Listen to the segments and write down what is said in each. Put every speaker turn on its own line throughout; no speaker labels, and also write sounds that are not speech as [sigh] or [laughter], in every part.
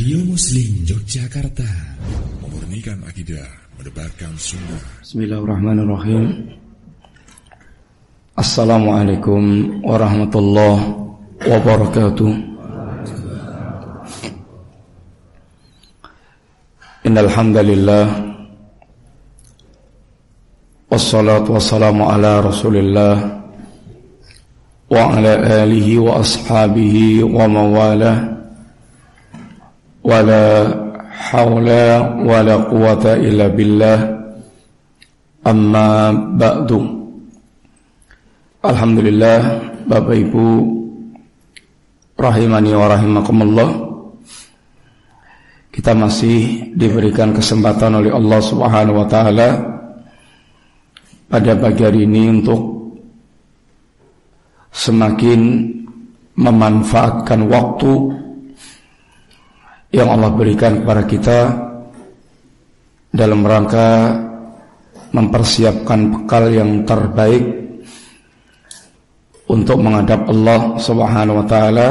Radio Muslim Yogyakarta. Memurnikan akidah Mendebarkan sunnah.
Bismillahirrahmanirrahim. Assalamualaikum warahmatullahi wabarakatuh. Innalhamdulillah. Wassalatu wassalamu ala rasulillah Wa ala alihi wa ashabihi wa mawalah ولا حول ولا قوة إلا بالله أما بعد Alhamdulillah Bapak Ibu Rahimani wa rahimakumullah Kita masih diberikan kesempatan oleh Allah subhanahu wa ta'ala Pada pagi hari ini untuk Semakin memanfaatkan waktu yang Allah berikan kepada kita dalam rangka mempersiapkan bekal yang terbaik untuk menghadap Allah Subhanahu wa taala.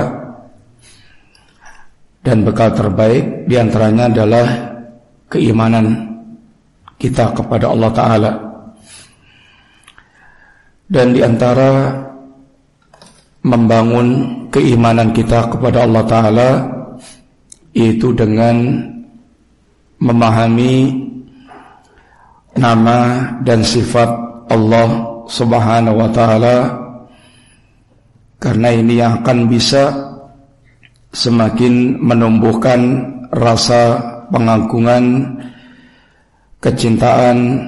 Dan bekal terbaik di antaranya adalah keimanan kita kepada Allah taala. Dan di antara membangun keimanan kita kepada Allah taala itu dengan memahami nama dan sifat Allah Subhanahu wa taala karena ini yang akan bisa semakin menumbuhkan rasa pengagungan, kecintaan,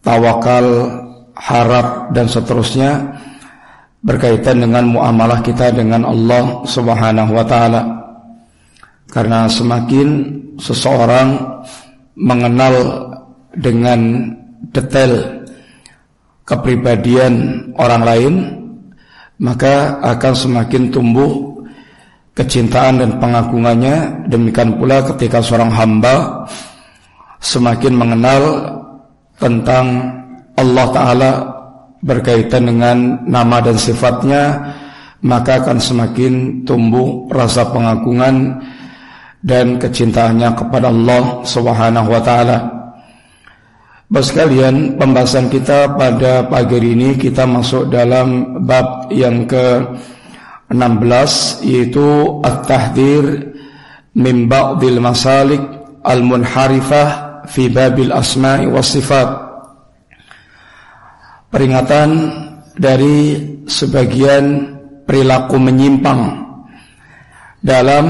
tawakal, harap dan seterusnya berkaitan dengan muamalah kita dengan Allah Subhanahu wa taala. Karena semakin seseorang mengenal dengan detail kepribadian orang lain, maka akan semakin tumbuh kecintaan dan pengagungannya. Demikian pula ketika seorang hamba semakin mengenal tentang Allah Ta'ala berkaitan dengan nama dan sifatnya, maka akan semakin tumbuh rasa pengagungan dan kecintaannya kepada Allah Subhanahu wa taala. Sekalian, pembahasan kita pada pagi hari ini kita masuk dalam bab yang ke-16 yaitu At-Tahdir min ba'dil masalik al-munharifah fi babil asma'i was sifat. Peringatan dari sebagian perilaku menyimpang dalam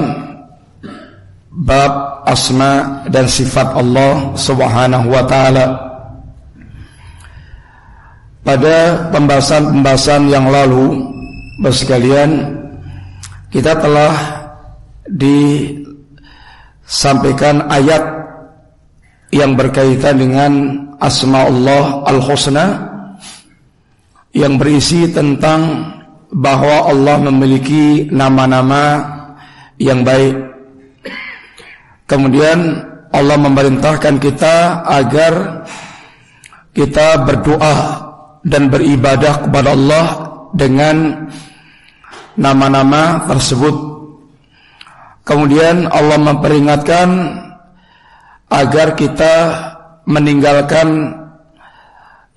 bab asma dan sifat Allah Subhanahu wa taala. Pada pembahasan-pembahasan yang lalu, sekalian kita telah disampaikan ayat yang berkaitan dengan asma Allah al-husna yang berisi tentang bahwa Allah memiliki nama-nama yang baik Kemudian Allah memerintahkan kita agar kita berdoa dan beribadah kepada Allah dengan nama-nama tersebut. Kemudian Allah memperingatkan agar kita meninggalkan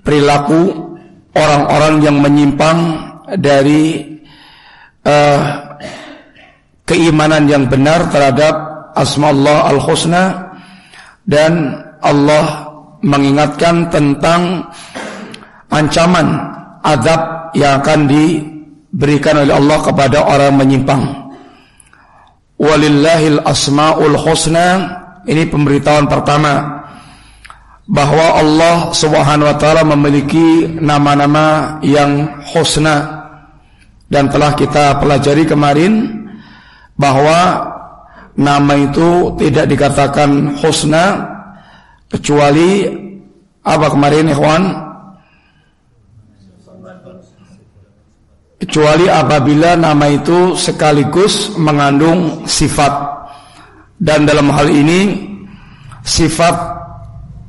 perilaku orang-orang yang menyimpang dari uh, keimanan yang benar terhadap asma Allah al-husna dan Allah mengingatkan tentang ancaman azab yang akan diberikan oleh Allah kepada orang menyimpang. Walillahil asmaul husna ini pemberitahuan pertama bahwa Allah Subhanahu wa taala memiliki nama-nama yang husna dan telah kita pelajari kemarin bahwa nama itu tidak dikatakan husna kecuali apa kemarin ikhwan? Kecuali apabila nama itu sekaligus mengandung sifat. Dan dalam hal ini sifat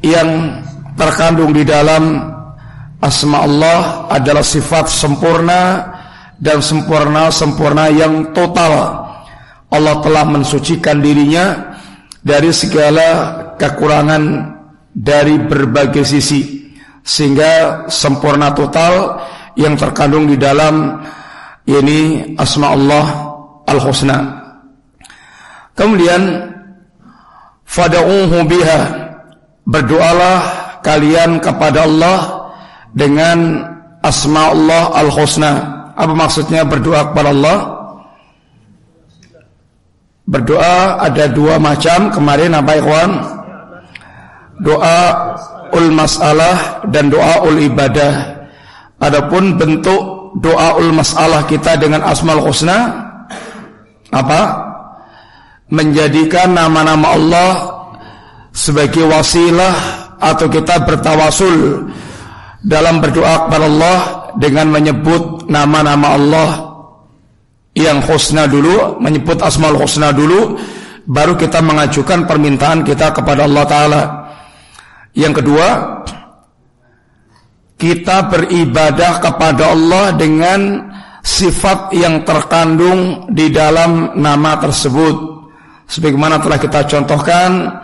yang terkandung di dalam asma Allah adalah sifat sempurna dan sempurna sempurna yang total Allah telah mensucikan dirinya dari segala kekurangan dari berbagai sisi sehingga sempurna total yang terkandung di dalam ini asma Allah al-husna. Kemudian fad'uhu biha berdoalah kalian kepada Allah dengan asma Allah al-husna. Apa maksudnya berdoa kepada Allah? Berdoa ada dua macam kemarin apa ikhwan? Doa ul masalah dan doa ul ibadah. Adapun bentuk doa ul masalah kita dengan asmal husna apa? Menjadikan nama-nama Allah sebagai wasilah atau kita bertawasul dalam berdoa kepada Allah dengan menyebut nama-nama Allah yang husna dulu, menyebut asmaul husna dulu, baru kita mengajukan permintaan kita kepada Allah Ta'ala. Yang kedua, kita beribadah kepada Allah dengan sifat yang terkandung di dalam nama tersebut. Sebagaimana telah kita contohkan,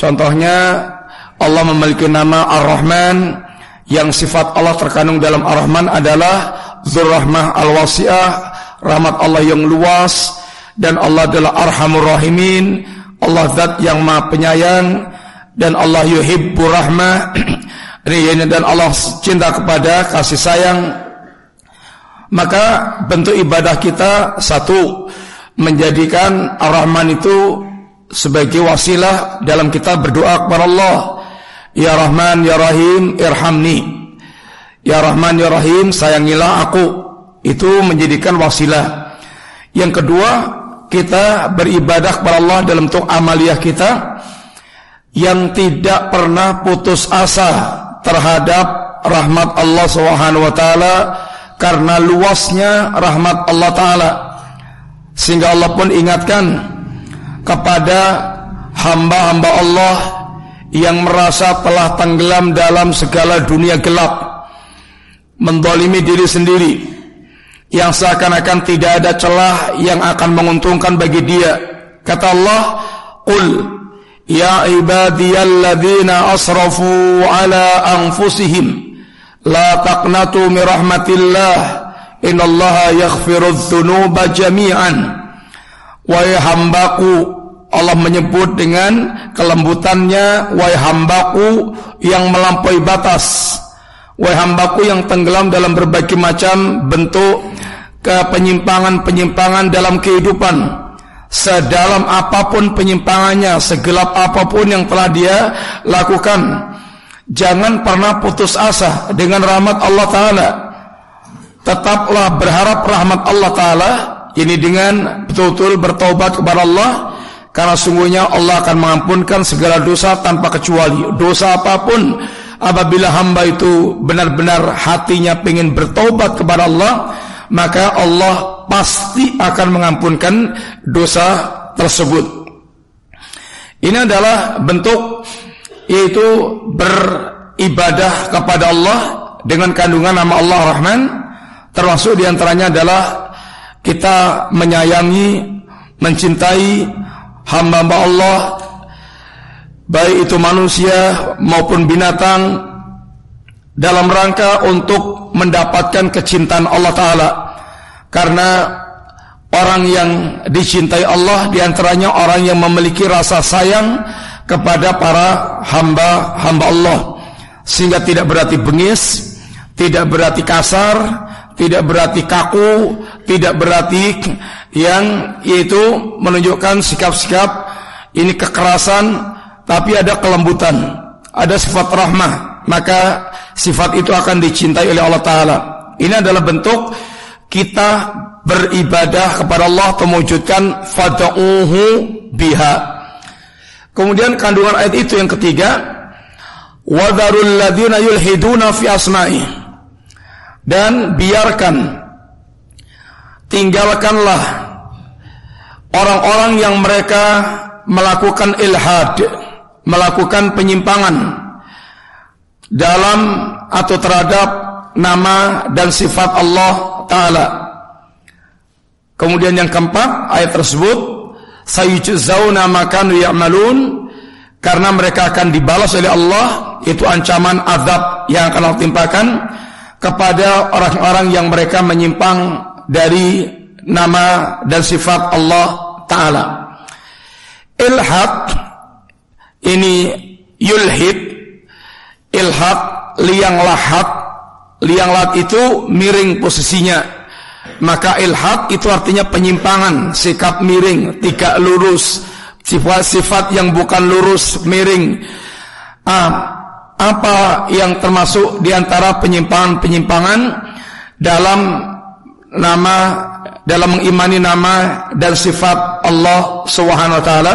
contohnya Allah memiliki nama Ar-Rahman yang sifat Allah terkandung dalam Ar-Rahman adalah Zurrahmah Al-Wasi'ah rahmat Allah yang luas dan Allah adalah Arhamur Rahimin. Allah zat yang maha penyayang dan Allah yuhibbu rahmah. [clears throat] Ini dan Allah cinta kepada kasih sayang. Maka bentuk ibadah kita satu menjadikan Ar-Rahman itu sebagai wasilah dalam kita berdoa kepada Allah. Ya Rahman Ya Rahim irhamni. Ya Rahman Ya Rahim sayangilah aku itu menjadikan wasilah. Yang kedua, kita beribadah kepada Allah dalam bentuk amaliyah kita yang tidak pernah putus asa terhadap rahmat Allah taala karena luasnya rahmat Allah taala. Sehingga Allah pun ingatkan kepada hamba-hamba Allah yang merasa telah tenggelam dalam segala dunia gelap mendolimi diri sendiri yang seakan-akan tidak ada celah yang akan menguntungkan bagi dia. Kata Allah, "Qul ya ibadiyalladzina asrafu ala anfusihim la taqnatu min rahmatillah innallaha yaghfirudz dzunuba jami'an." Wahai hambaku Allah menyebut dengan kelembutannya Wahai hambaku yang melampaui batas Wahai hambaku yang tenggelam dalam berbagai macam bentuk penyimpangan-penyimpangan dalam kehidupan. Sedalam apa pun penyimpangannya segelap apa pun yang telah dia lakukan. Jangan pernah putus asa dengan rahmat Allah taala. Tetaplah berharap rahmat Allah taala ini dengan betul-betul bertobat kepada Allah karena sungguhnya Allah akan mengampunkan segala dosa tanpa kecuali. Dosa apa pun apabila hamba itu benar-benar hatinya ingin bertobat kepada Allah maka Allah pasti akan mengampunkan dosa tersebut. Ini adalah bentuk yaitu beribadah kepada Allah dengan kandungan nama Allah Rahman termasuk di antaranya adalah kita menyayangi mencintai hamba-hamba Allah baik itu manusia maupun binatang dalam rangka untuk mendapatkan kecintaan Allah Ta'ala karena orang yang dicintai Allah di antaranya orang yang memiliki rasa sayang kepada para hamba-hamba Allah sehingga tidak berarti bengis tidak berarti kasar tidak berarti kaku tidak berarti yang yaitu menunjukkan sikap-sikap ini kekerasan tapi ada kelembutan ada sifat rahmah maka sifat itu akan dicintai oleh Allah Ta'ala. Ini adalah bentuk kita beribadah kepada Allah mewujudkan fada'uhu biha. Kemudian kandungan ayat itu yang ketiga, wadarul ladina yulhiduna fi asma'i. Dan biarkan tinggalkanlah orang-orang yang mereka melakukan ilhad, melakukan penyimpangan dalam atau terhadap nama dan sifat Allah Ta'ala. Kemudian yang keempat, ayat tersebut sayujzauna ma kanu ya'malun karena mereka akan dibalas oleh Allah itu ancaman azab yang akan Allah timpakan kepada orang-orang yang mereka menyimpang dari nama dan sifat Allah taala. Ilhad ini yulhid ilhad liang lahat liang lahat itu miring posisinya. Maka ilhad itu artinya penyimpangan, sikap miring, tidak lurus, sifat-sifat yang bukan lurus, miring. Ah, apa yang termasuk di antara penyimpangan-penyimpangan dalam nama dalam mengimani nama dan sifat Allah Subhanahu wa taala?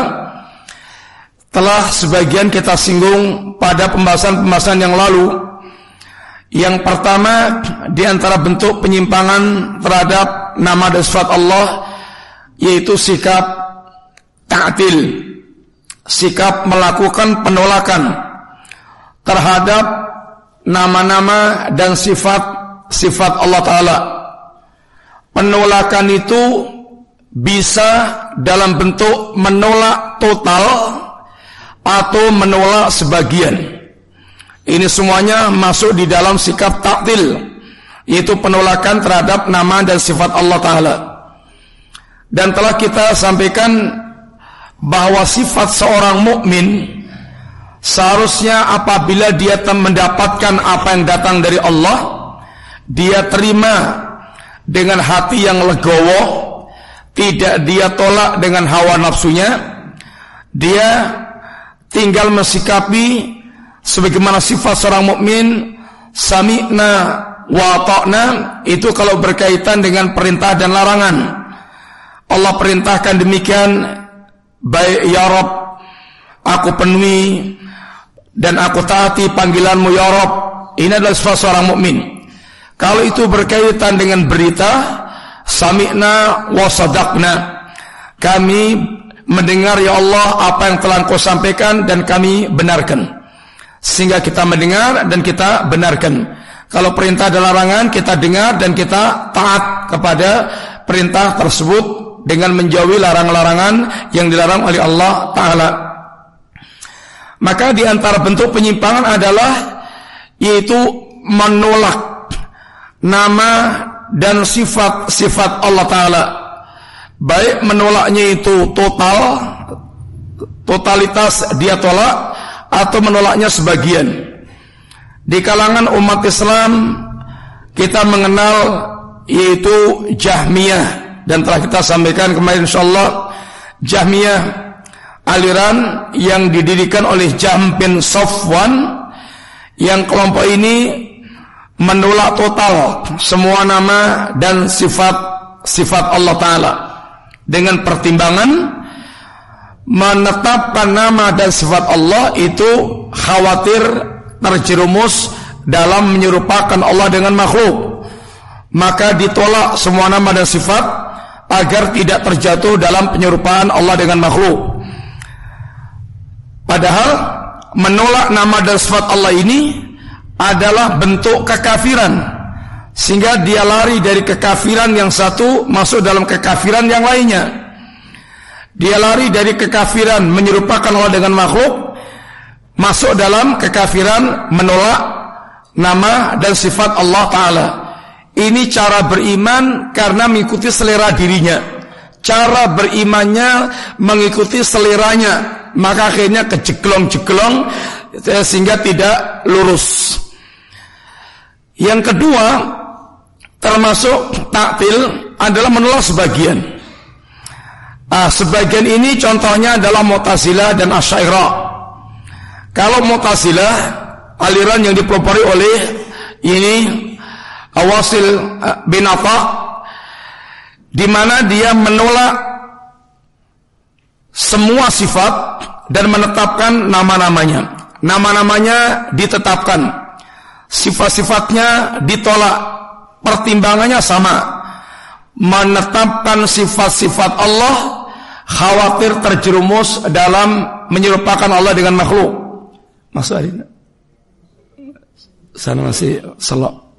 Telah sebagian kita singgung pada pembahasan-pembahasan yang lalu yang pertama di antara bentuk penyimpangan terhadap nama dan sifat Allah yaitu sikap ta'til, sikap melakukan penolakan terhadap nama-nama dan sifat sifat Allah taala. Penolakan itu bisa dalam bentuk menolak total atau menolak sebagian. Ini semuanya masuk di dalam sikap taktil yaitu penolakan terhadap nama dan sifat Allah taala. Dan telah kita sampaikan bahwa sifat seorang mukmin seharusnya apabila dia mendapatkan apa yang datang dari Allah, dia terima dengan hati yang legowo, tidak dia tolak dengan hawa nafsunya, dia tinggal mensikapi sebagaimana sifat seorang mukmin sami'na wa ta'na itu kalau berkaitan dengan perintah dan larangan. Allah perintahkan demikian baik ya Rob aku penuhi dan aku taati panggilanmu ya Rob. Ini adalah sifat seorang mukmin. Kalau itu berkaitan dengan berita sami'na wa sadaqna kami mendengar ya Allah apa yang telah kau sampaikan dan kami benarkan sehingga kita mendengar dan kita benarkan. Kalau perintah dan larangan kita dengar dan kita taat kepada perintah tersebut dengan menjauhi larang-larangan yang dilarang oleh Allah taala. Maka di antara bentuk penyimpangan adalah yaitu menolak nama dan sifat-sifat Allah taala. Baik menolaknya itu total totalitas dia tolak atau menolaknya sebagian. Di kalangan umat Islam kita mengenal yaitu Jahmiyah dan telah kita sampaikan kemarin insyaallah Jahmiyah aliran yang didirikan oleh Jahm bin Safwan yang kelompok ini menolak total semua nama dan sifat sifat Allah taala dengan pertimbangan menetapkan nama dan sifat Allah itu khawatir terjerumus dalam menyerupakan Allah dengan makhluk. Maka ditolak semua nama dan sifat agar tidak terjatuh dalam penyerupaan Allah dengan makhluk. Padahal menolak nama dan sifat Allah ini adalah bentuk kekafiran sehingga dia lari dari kekafiran yang satu masuk dalam kekafiran yang lainnya. Dia lari dari kekafiran menyerupakan Allah dengan makhluk masuk dalam kekafiran menolak nama dan sifat Allah taala. Ini cara beriman karena mengikuti selera dirinya. Cara berimannya mengikuti seleranya, maka akhirnya kejeglong-jeglong eh, sehingga tidak lurus. Yang kedua, termasuk taktil adalah menolak sebagian. Ah, sebagian ini contohnya adalah Mu'tazilah dan Asy'ariyah. Kalau Mu'tazilah aliran yang dipelopori oleh ini Awasil eh, bin Atha di mana dia menolak semua sifat dan menetapkan nama-namanya. Nama-namanya ditetapkan. Sifat-sifatnya ditolak. Pertimbangannya sama. Menetapkan sifat-sifat Allah khawatir terjerumus dalam menyerupakan Allah dengan makhluk. Masuk ini, Sana masih selok.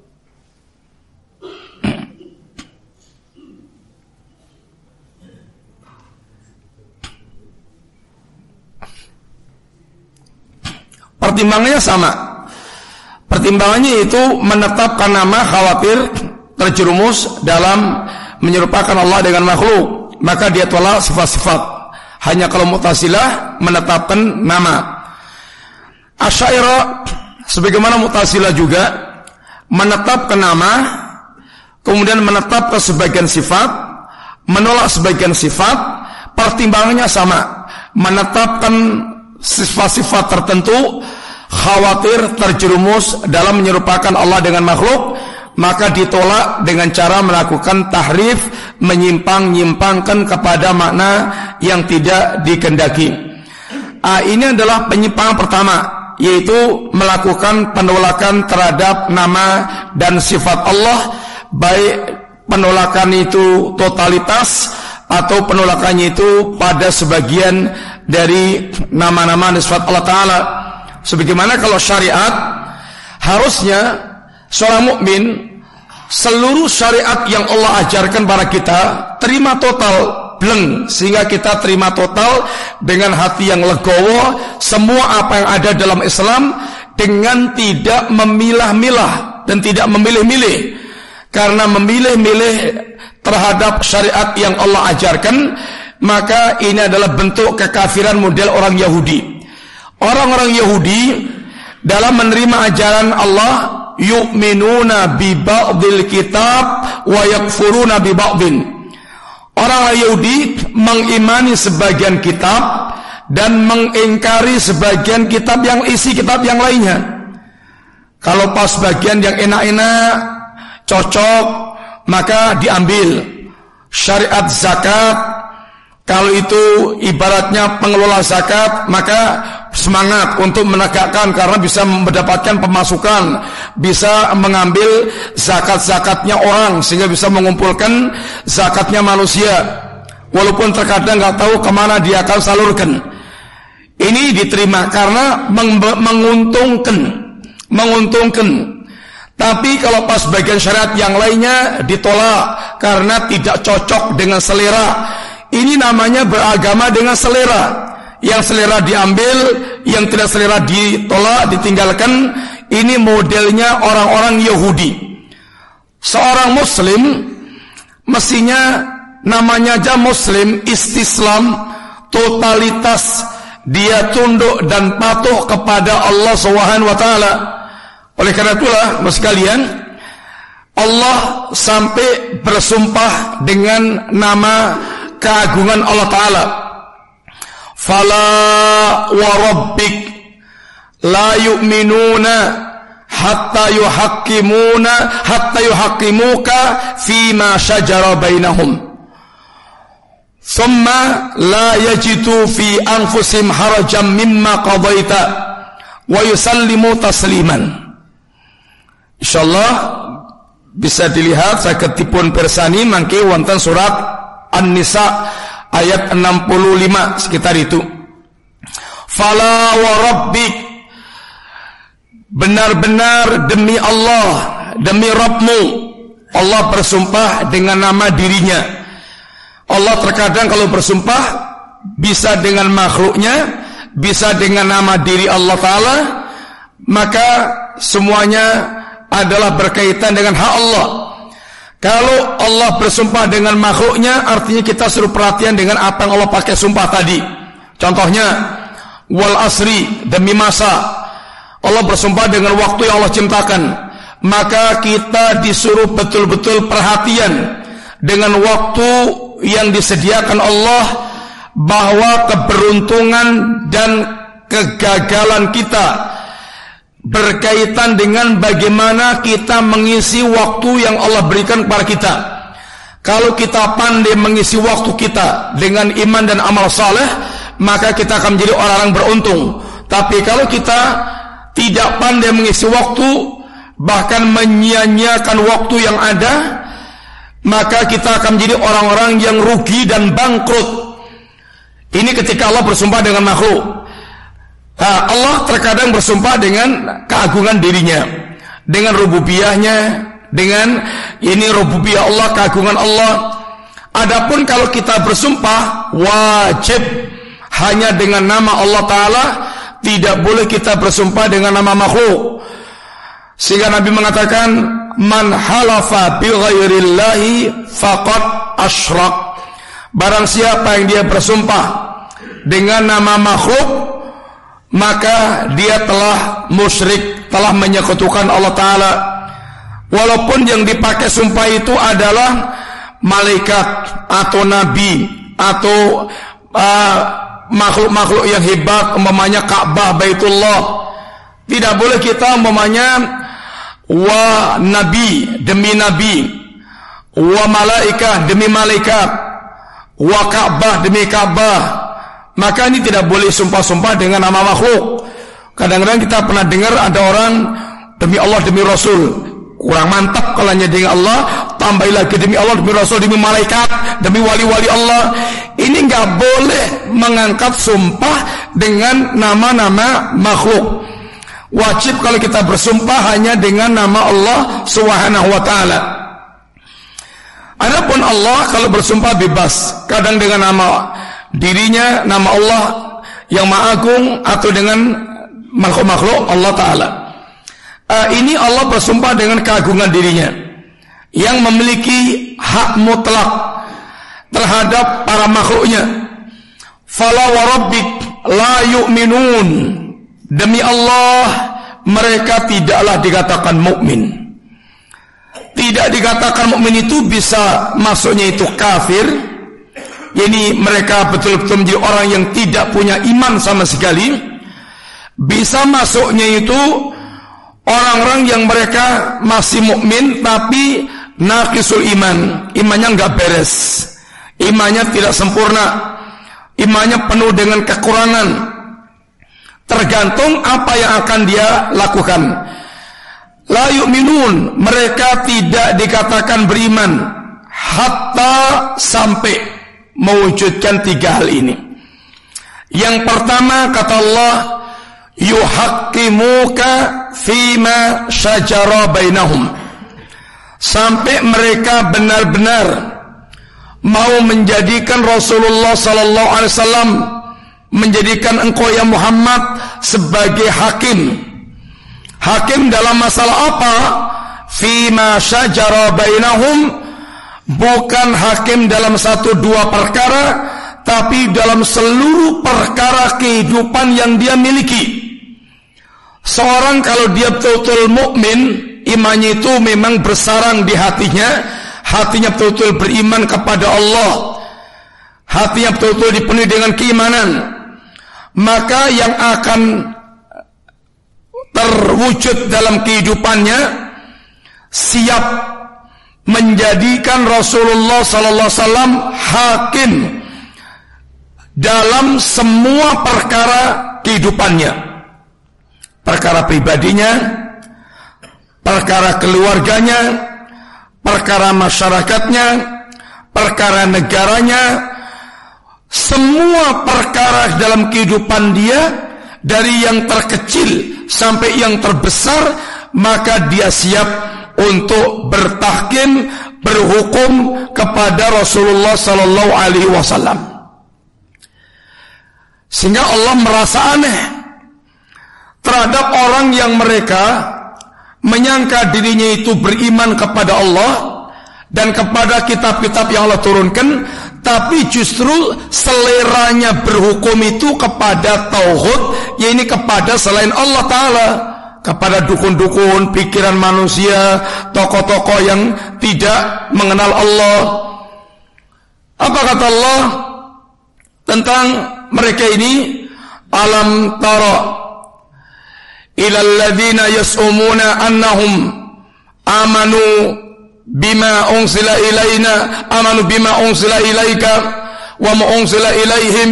Pertimbangannya sama. Pertimbangannya itu menetapkan nama khawatir terjerumus dalam menyerupakan Allah dengan makhluk maka dia tolak sifat-sifat. Hanya kalau Mu'tazilah menetapkan nama. Asyairah sebagaimana Mu'tazilah juga menetapkan nama, kemudian menetapkan sebagian sifat, menolak sebagian sifat, pertimbangannya sama, menetapkan sifat-sifat tertentu khawatir terjerumus dalam menyerupakan Allah dengan makhluk maka ditolak dengan cara melakukan tahrif menyimpang-nyimpangkan kepada makna yang tidak dikendaki. Ah, ini adalah penyimpangan pertama yaitu melakukan penolakan terhadap nama dan sifat Allah baik penolakan itu totalitas atau penolakannya itu pada sebagian dari nama-nama dan sifat Allah Ta'ala sebagaimana kalau syariat harusnya seorang mukmin seluruh syariat yang Allah ajarkan pada kita terima total bleng sehingga kita terima total dengan hati yang legowo semua apa yang ada dalam Islam dengan tidak memilah-milah dan tidak memilih-milih karena memilih-milih terhadap syariat yang Allah ajarkan, maka ini adalah bentuk kekafiran model orang Yahudi. Orang-orang Yahudi dalam menerima ajaran Allah yu'minuna bi ba'dil kitab wa yakfuruna bi ba'din. Orang Yahudi mengimani sebagian kitab dan mengingkari sebagian kitab yang isi kitab yang lainnya. Kalau pas bagian yang enak-enak, cocok, maka diambil syariat zakat kalau itu ibaratnya pengelola zakat maka semangat untuk menegakkan karena bisa mendapatkan pemasukan bisa mengambil zakat-zakatnya orang sehingga bisa mengumpulkan zakatnya manusia walaupun terkadang nggak tahu ke mana dia akan salurkan ini diterima karena menguntungkan menguntungkan tapi kalau pas bagian syariat yang lainnya ditolak karena tidak cocok dengan selera. Ini namanya beragama dengan selera. Yang selera diambil, yang tidak selera ditolak, ditinggalkan. Ini modelnya orang-orang Yahudi. Seorang muslim mestinya namanya aja muslim istislam totalitas dia tunduk dan patuh kepada Allah Subhanahu wa taala oleh karena itulah, Mas sekalian, Allah sampai bersumpah dengan nama keagungan Allah Ta'ala. Fala wa rabbik la yu'minuna hatta yuhakkimuna hatta yuhakkimuka fima syajara bainahum. Thumma la yajidu fi anfusim harajan mimma qadaita wa yusallimu tasliman. Insyaallah bisa dilihat saya ketipun persani mangke wonten surat An-Nisa ayat 65 sekitar itu. Fala wa rabbik benar-benar demi Allah, demi Rabbmu Allah bersumpah dengan nama dirinya. Allah terkadang kalau bersumpah bisa dengan makhluknya, bisa dengan nama diri Allah Ta'ala, maka semuanya adalah berkaitan dengan hak Allah. Kalau Allah bersumpah dengan makhluknya, artinya kita suruh perhatian dengan apa yang Allah pakai sumpah tadi. Contohnya, wal asri demi masa. Allah bersumpah dengan waktu yang Allah ciptakan. Maka kita disuruh betul-betul perhatian dengan waktu yang disediakan Allah bahwa keberuntungan dan kegagalan kita berkaitan dengan bagaimana kita mengisi waktu yang Allah berikan kepada kita. Kalau kita pandai mengisi waktu kita dengan iman dan amal saleh, maka kita akan menjadi orang-orang beruntung. Tapi kalau kita tidak pandai mengisi waktu, bahkan menyia-nyiakan waktu yang ada, maka kita akan menjadi orang-orang yang rugi dan bangkrut. Ini ketika Allah bersumpah dengan makhluk. Allah terkadang bersumpah dengan keagungan dirinya, dengan rububiyahnya, dengan ini rububiyah Allah, keagungan Allah. Adapun kalau kita bersumpah wajib hanya dengan nama Allah Ta'ala tidak boleh kita bersumpah dengan nama makhluk. Sehingga Nabi mengatakan, "Man halafa bi ghairillahi faqad asyrak." Barang siapa yang dia bersumpah dengan nama makhluk, maka dia telah musyrik, telah menyekutukan Allah taala. Walaupun yang dipakai sumpah itu adalah malaikat atau nabi atau uh, makhluk-makhluk yang hebat umpamanya Ka'bah Baitullah tidak boleh kita umpamanya wa nabi demi nabi wa malaika demi malaikat wa Ka'bah demi Ka'bah maka ini tidak boleh sumpah-sumpah dengan nama makhluk. Kadang-kadang kita pernah dengar ada orang demi Allah demi Rasul. Kurang mantap kalau hanya dengan Allah tambah lagi demi Allah demi Rasul demi malaikat demi wali-wali Allah. Ini nggak boleh mengangkat sumpah dengan nama-nama makhluk. Wajib kalau kita bersumpah hanya dengan nama Allah Subhanahu wa taala. Adapun Allah kalau bersumpah bebas. Kadang dengan nama dirinya nama Allah yang maha agung atau dengan makhluk-makhluk Allah taala uh, ini Allah bersumpah dengan keagungan dirinya yang memiliki hak mutlak terhadap para makhluknya. Fala warabbik la yu'minun. Demi Allah mereka tidaklah dikatakan mukmin. Tidak dikatakan mukmin itu bisa masuknya itu kafir. Ini mereka betul-betul menjadi orang yang tidak punya iman sama sekali. Bisa masuknya itu orang-orang yang mereka masih mukmin tapi naqisul iman, imannya nggak beres, imannya tidak sempurna, imannya penuh dengan kekurangan. Tergantung apa yang akan dia lakukan. La yu'minun, mereka tidak dikatakan beriman hatta sampai mewujudkan tiga hal ini. Yang pertama kata Allah, yuhaqqimuka fima syajara bainahum. Sampai mereka benar-benar mau menjadikan Rasulullah sallallahu alaihi wasallam menjadikan engkau ya Muhammad sebagai hakim. Hakim dalam masalah apa? Fima syajara bainahum bukan hakim dalam satu dua perkara tapi dalam seluruh perkara kehidupan yang dia miliki Seorang kalau dia betul-betul mukmin, imannya itu memang bersarang di hatinya, hatinya betul-betul beriman kepada Allah. Hatinya betul-betul dipenuhi dengan keimanan. Maka yang akan terwujud dalam kehidupannya siap menjadikan Rasulullah sallallahu alaihi wasallam hakim dalam semua perkara kehidupannya. Perkara pribadinya, perkara keluarganya, perkara masyarakatnya, perkara negaranya, semua perkara dalam kehidupan dia dari yang terkecil sampai yang terbesar maka dia siap untuk bertahkim berhukum kepada Rasulullah sallallahu alaihi wasallam. Sehingga Allah merasa aneh terhadap orang yang mereka menyangka dirinya itu beriman kepada Allah dan kepada kitab-kitab yang Allah turunkan tapi justru seleranya berhukum itu kepada tauhid yaitu kepada selain Allah taala kepada dukun-dukun pikiran manusia tokoh-tokoh yang tidak mengenal Allah. Apa kata Allah tentang mereka ini? Alam tara ila alladhina yas'umuna annahum amanu bima unsila ilaina amanu bima unsila ilaika wa ma unsila ilaihim.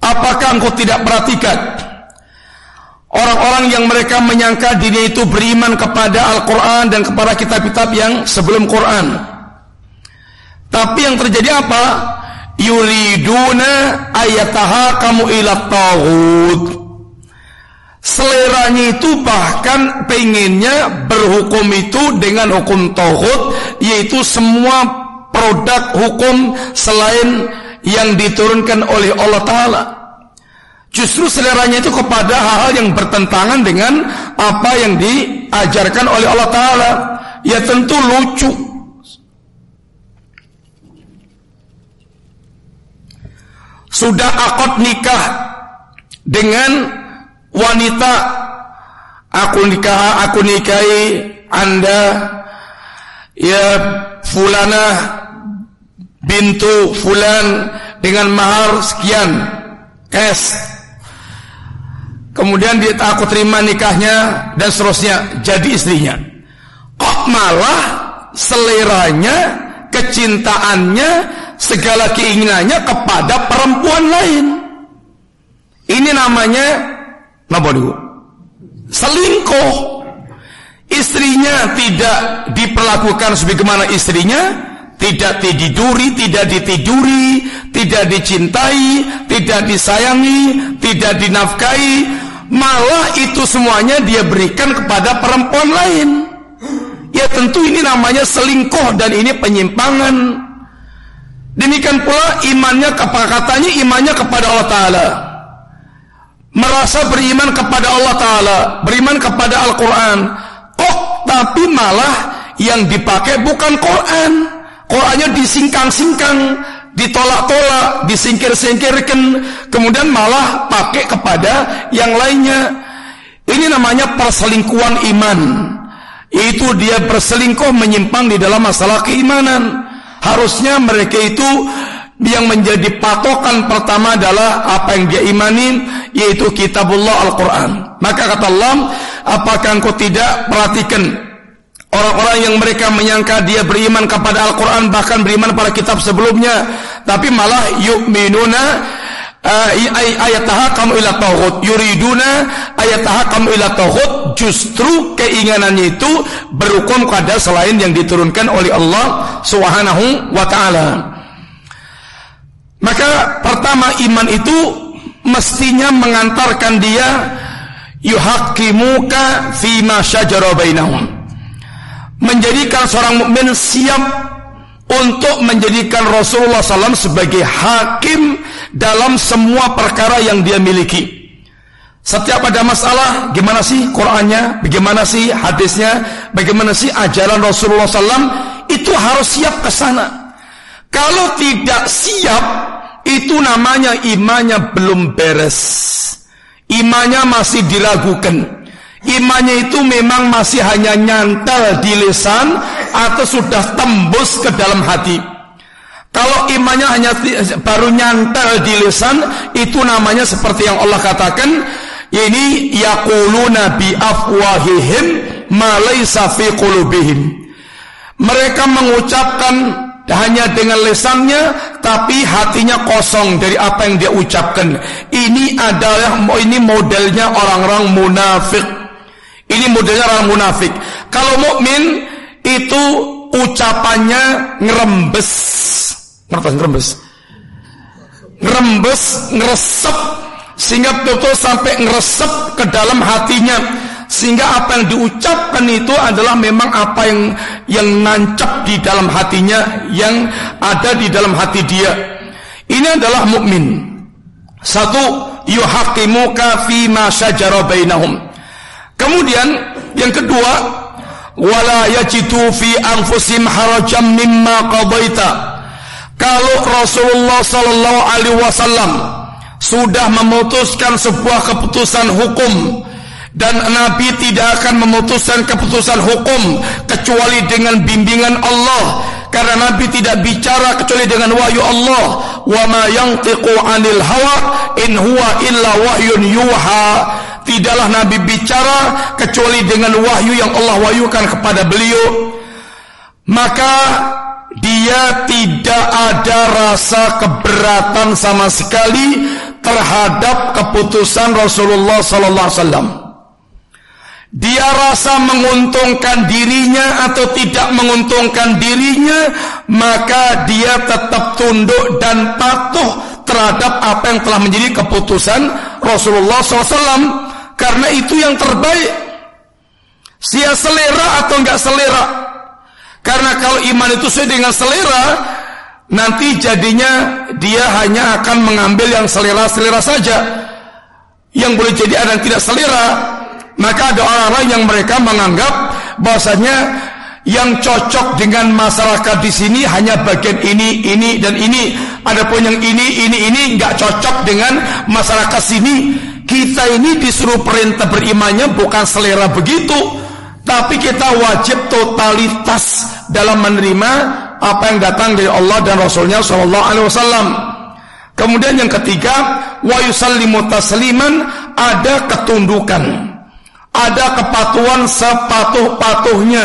Apakah engkau tidak perhatikan orang-orang yang mereka menyangka diri itu beriman kepada Al-Quran dan kepada kitab-kitab yang sebelum Quran. Tapi yang terjadi apa? Yuriduna ayataha kamu ila tauhid Seleranya itu bahkan pengennya berhukum itu dengan hukum tauhid yaitu semua produk hukum selain yang diturunkan oleh Allah taala. Justru seleranya itu kepada hal-hal yang bertentangan dengan apa yang diajarkan oleh Allah Ta'ala. Ya tentu lucu. Sudah akad nikah dengan wanita. Aku nikah, aku nikahi Anda ya fulana bintu fulan dengan mahar sekian cash Kemudian dia aku terima nikahnya dan seterusnya jadi istrinya. Kok malah seleranya, kecintaannya, segala keinginannya kepada perempuan lain. Ini namanya apa dulu? Selingkuh. Istrinya tidak diperlakukan sebagaimana istrinya, tidak ditiduri, tidak ditiduri, tidak dicintai, tidak disayangi, tidak dinafkahi, malah itu semuanya dia berikan kepada perempuan lain. Ya tentu ini namanya selingkuh dan ini penyimpangan. Demikian pula imannya katanya imannya kepada Allah Taala. Merasa beriman kepada Allah Taala, beriman kepada Al-Quran. Kok tapi malah yang dipakai bukan Quran. Qurannya disingkang-singkang, ditolak-tolak, disingkir-singkirkan, kemudian malah pakai kepada yang lainnya. Ini namanya perselingkuhan iman. Itu dia berselingkuh menyimpang di dalam masalah keimanan. Harusnya mereka itu yang menjadi patokan pertama adalah apa yang dia imani yaitu kitabullah Al-Quran. Maka kata Allah, apakah engkau tidak perhatikan Orang-orang yang mereka menyangka dia beriman kepada Al-Quran bahkan beriman pada kitab sebelumnya, tapi malah yu'minuna uh, ayataha kamu ila tauhid. Yuriduna ayataha kamu ila tauhid. Justru keinginannya itu berhukum pada selain yang diturunkan oleh Allah Subhanahu wa taala. Maka pertama iman itu mestinya mengantarkan dia yuhakimuka fima syajara bainahum menjadikan seorang mukmin siap untuk menjadikan Rasulullah SAW sebagai hakim dalam semua perkara yang dia miliki. Setiap ada masalah, gimana sih Qurannya, bagaimana sih hadisnya, bagaimana sih ajaran Rasulullah SAW, itu harus siap ke sana. Kalau tidak siap, itu namanya imannya belum beres. Imannya masih diragukan. Imannya itu memang masih hanya nyantel di lisan atau sudah tembus ke dalam hati. Kalau imannya hanya baru nyantel di lisan, itu namanya seperti yang Allah katakan, ini yaquluna bi afwahihim ma laysa fi. Mereka mengucapkan hanya dengan lesannya tapi hatinya kosong dari apa yang dia ucapkan. Ini adalah ini modelnya orang-orang munafik. Ini modelnya orang munafik. Kalau mukmin itu ucapannya ngerembes. Ngerti ngerembes? Ngerembes, ngeresep sehingga betul sampai ngeresep ke dalam hatinya sehingga apa yang diucapkan itu adalah memang apa yang yang nancap di dalam hatinya yang ada di dalam hati dia ini adalah mukmin satu yuhaqimuka fi ma syajara Kemudian yang kedua, wala yajidu fi anfusim harajam mimma qadaita. Kalau Rasulullah sallallahu alaihi wasallam sudah memutuskan sebuah keputusan hukum dan Nabi tidak akan memutuskan keputusan hukum kecuali dengan bimbingan Allah karena Nabi tidak bicara kecuali dengan wahyu Allah wa ma yantiqu anil hawa in huwa illa wahyun yuha tidaklah Nabi bicara kecuali dengan wahyu yang Allah wahyukan kepada beliau. Maka dia tidak ada rasa keberatan sama sekali terhadap keputusan Rasulullah sallallahu alaihi wasallam. Dia rasa menguntungkan dirinya atau tidak menguntungkan dirinya, maka dia tetap tunduk dan patuh terhadap apa yang telah menjadi keputusan Rasulullah SAW karena itu yang terbaik. Sia selera atau enggak selera. Karena kalau iman itu sesuai dengan selera, nanti jadinya dia hanya akan mengambil yang selera-selera saja. yang boleh jadi ada yang tidak selera. Maka ada orang-orang yang mereka menganggap bahwasanya yang cocok dengan masyarakat di sini hanya bagian ini, ini dan ini. Adapun yang ini, ini, ini nggak cocok dengan masyarakat sini. Kita ini disuruh perintah berimannya bukan selera begitu, tapi kita wajib totalitas dalam menerima apa yang datang dari Allah dan Rasulnya Shallallahu Alaihi Wasallam. Kemudian yang ketiga, wa yusallimu tasliman ada ketundukan, ada kepatuhan sepatuh-patuhnya,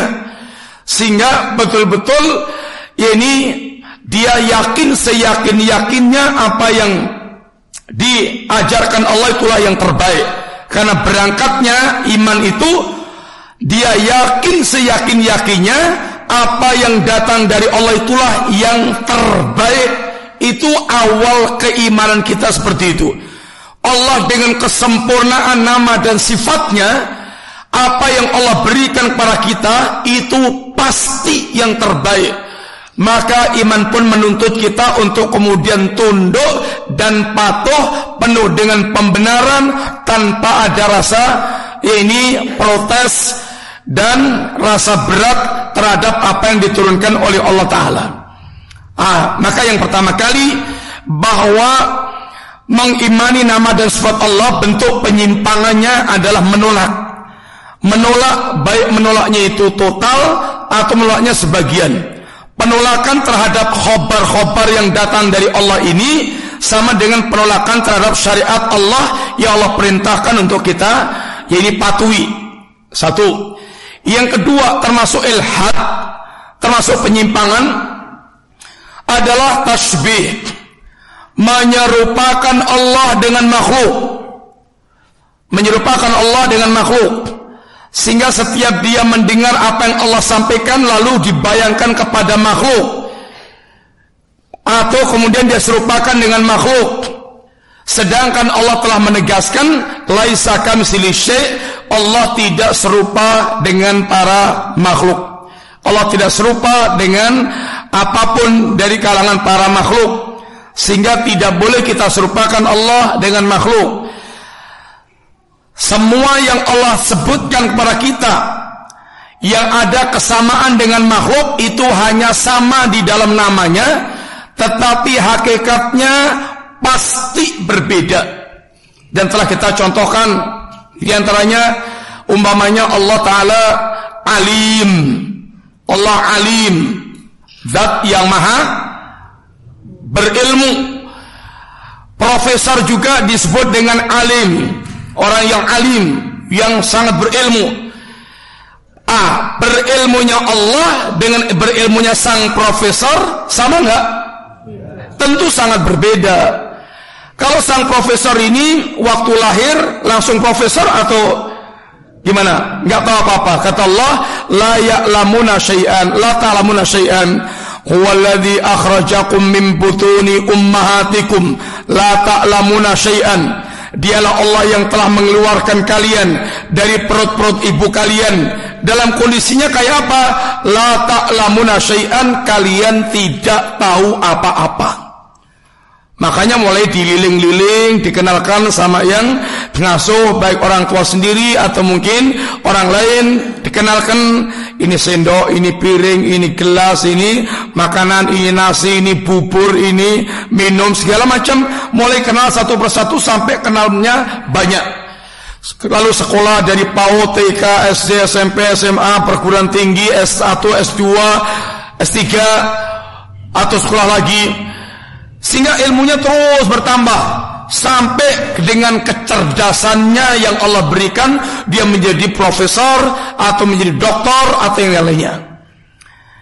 sehingga betul-betul ini dia yakin seyakin yakinnya apa yang diajarkan Allah itulah yang terbaik. Karena berangkatnya iman itu dia yakin seyakin yakinnya apa yang datang dari Allah itulah yang terbaik. Itu awal keimanan kita seperti itu. Allah dengan kesempurnaan nama dan sifatnya apa yang Allah berikan kepada kita itu pasti yang terbaik maka iman pun menuntut kita untuk kemudian tunduk dan patuh penuh dengan pembenaran tanpa ada rasa ini protes dan rasa berat terhadap apa yang diturunkan oleh Allah Ta'ala. Ah, maka yang pertama kali bahwa mengimani nama dan sifat Allah bentuk penyimpangannya adalah menolak. Menolak baik menolaknya itu total atau menolaknya sebagian. Penolakan terhadap khobar-khobar yang datang dari Allah ini sama dengan penolakan terhadap syariat Allah yang Allah perintahkan untuk kita yaitu patuhi. Satu. Yang kedua termasuk ilhad, termasuk penyimpangan adalah tasbih. Menyerupakan Allah dengan makhluk. Menyerupakan Allah dengan makhluk. Sehingga setiap dia mendengar apa yang Allah sampaikan lalu dibayangkan kepada makhluk. Atau kemudian dia serupakan dengan makhluk. Sedangkan Allah telah menegaskan laisa kamitsili Allah tidak serupa dengan para makhluk. Allah tidak serupa dengan apa pun dari kalangan para makhluk. Sehingga tidak boleh kita serupakan Allah dengan makhluk. Semua yang Allah sebutkan kepada kita yang ada kesamaan dengan makhluk itu hanya sama di dalam namanya, tetapi hakikatnya pasti berbeda. Dan telah kita contohkan di antaranya umpamanya Allah taala alim. Allah alim. Zat yang maha berilmu. Profesor juga disebut dengan alim. Orang yang alim, yang sangat berilmu. Ah, berilmunya Allah dengan berilmunya sang profesor sama enggak? Tentu sangat berbeda. Kalau sang profesor ini waktu lahir langsung profesor atau gimana? Enggak tahu apa-apa. Kata Allah, la ya'lamuna syai'an, la ta'lamuna syai'an. Akhrajakum min butuni ummahatikum la ta'lamuna syai'an. Dialah Allah yang telah mengeluarkan kalian dari perut-perut ibu kalian dalam kondisinya kayak apa? La ta'lamuna syai'an, kalian tidak tahu apa-apa. Makanya mulai dililing-liling, dikenalkan sama yang pengasuh baik orang tua sendiri atau mungkin orang lain dikenalkan ini sendok, ini piring, ini gelas, ini makanan, ini nasi, ini bubur, ini minum segala macam. Mulai kenal satu persatu sampai kenalnya banyak. Lalu sekolah dari PAUD, TK, SD, SMP, SMA, perguruan tinggi, S1, S2, S3 atau sekolah lagi sehingga ilmunya terus bertambah sampai dengan kecerdasannya yang Allah berikan dia menjadi profesor atau menjadi doktor atau yang lainnya.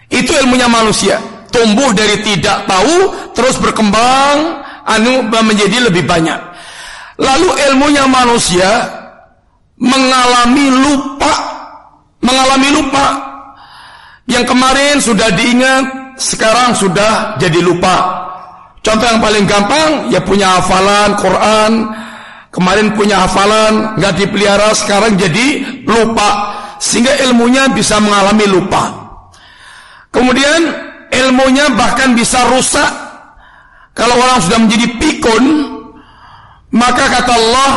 Itu ilmunya manusia. Tumbuh dari tidak tahu terus berkembang anu menjadi lebih banyak. Lalu ilmunya manusia mengalami lupa, mengalami lupa. Yang kemarin sudah diingat, sekarang sudah jadi lupa. Contoh yang paling gampang, ya punya hafalan Quran, kemarin punya hafalan, nggak dipelihara, sekarang jadi lupa, sehingga ilmunya bisa mengalami lupa. Kemudian ilmunya bahkan bisa rusak. Kalau orang sudah menjadi pikun, maka kata Allah,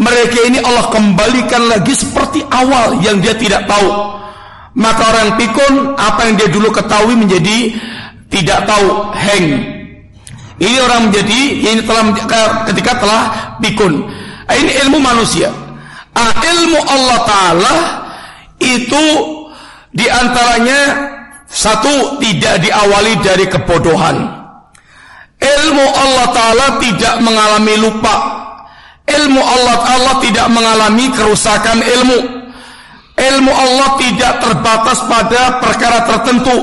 mereka ini Allah kembalikan lagi seperti awal yang dia tidak tahu. Maka orang pikun apa yang dia dulu ketahui menjadi tidak tahu, heng. Ini orang menjadi ini telah ketika telah pikun. Ini ilmu manusia. Ah, ilmu Allah Taala itu di antaranya satu tidak diawali dari kebodohan. Ilmu Allah Taala tidak mengalami lupa. Ilmu Allah Taala tidak mengalami kerusakan ilmu. Ilmu Allah tidak terbatas pada perkara tertentu.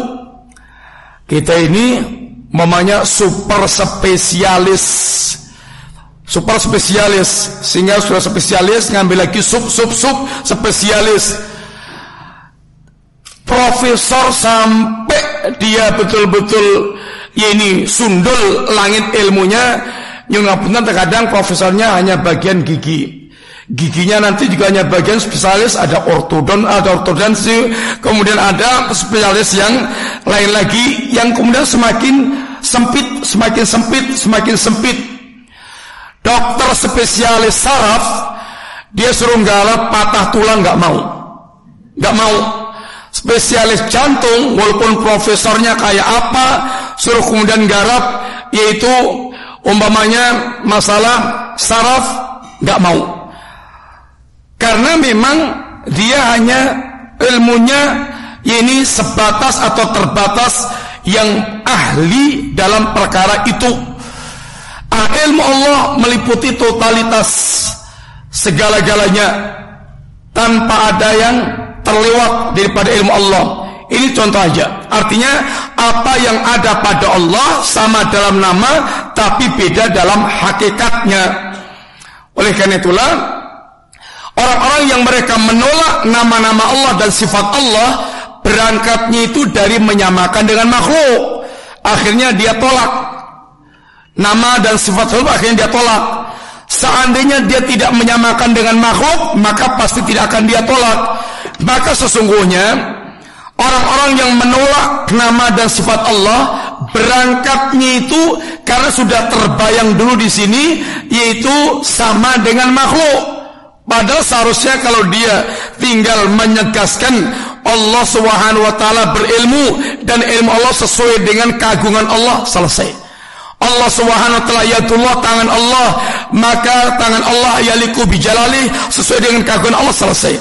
Kita ini mamanya super spesialis. Super spesialis. Sehingga sudah spesialis ngambil lagi sub sub sub spesialis. Profesor sampai dia betul-betul ini sundul langit ilmunya. Yang terkadang profesornya hanya bagian gigi giginya nanti juga hanya bagian spesialis ada ortodon ada ortodonsi kemudian ada spesialis yang lain lagi yang kemudian semakin sempit semakin sempit semakin sempit. Dokter spesialis saraf dia suruh galap patah tulang nggak mau. Nggak mau. Spesialis jantung walaupun profesornya kayak apa suruh kemudian garap yaitu umpamanya masalah saraf nggak mau karena memang dia hanya ilmunya ini sebatas atau terbatas yang ahli dalam perkara itu. Ah, ilmu Allah meliputi totalitas segala-galanya tanpa ada yang terlewat daripada ilmu Allah. Ini contoh aja. Artinya apa yang ada pada Allah sama dalam nama tapi beda dalam hakikatnya. Oleh karena itulah Orang-orang yang mereka menolak nama-nama Allah dan sifat Allah berangkatnya itu dari menyamakan dengan makhluk. Akhirnya dia tolak nama dan sifat Allah akhirnya dia tolak. Seandainya dia tidak menyamakan dengan makhluk, maka pasti tidak akan dia tolak. Maka sesungguhnya orang-orang yang menolak nama dan sifat Allah berangkatnya itu karena sudah terbayang dulu di sini yaitu sama dengan makhluk. Padahal seharusnya kalau dia tinggal menyegaskan Allah Subhanahu wa taala berilmu dan ilmu Allah sesuai dengan keagungan Allah selesai. Allah Subhanahu wa taala yatullah tangan Allah, maka tangan Allah yaliku bijalali sesuai dengan keagungan Allah selesai.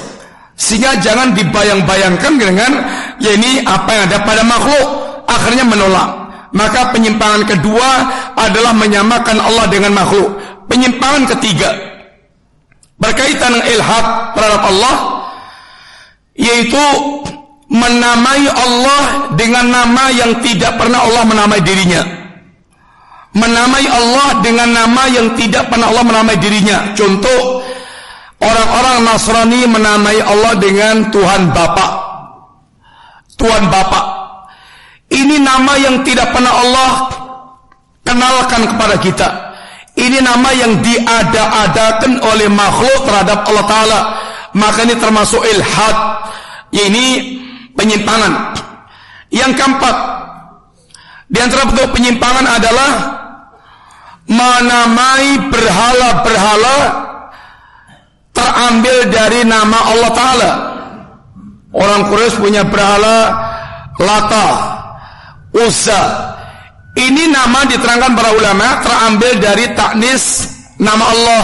Sehingga jangan dibayang-bayangkan dengan ya ini apa yang ada pada makhluk akhirnya menolak. Maka penyimpangan kedua adalah menyamakan Allah dengan makhluk. Penyimpangan ketiga berkaitan dengan ilhad terhadap Allah yaitu menamai Allah dengan nama yang tidak pernah Allah menamai dirinya. Menamai Allah dengan nama yang tidak pernah Allah menamai dirinya. Contoh orang-orang Nasrani menamai Allah dengan Tuhan Bapa. Tuhan Bapa. Ini nama yang tidak pernah Allah kenalkan kepada kita ini nama yang diada-adakan oleh makhluk terhadap Allah Ta'ala. Maka ini termasuk ilhad. Ini penyimpangan. Yang keempat. Di antara bentuk penyimpangan adalah menamai berhala-berhala terambil dari nama Allah Ta'ala. Orang Quraisy punya berhala Lata, Uzza, ini nama diterangkan para ulama terambil dari taknis nama Allah.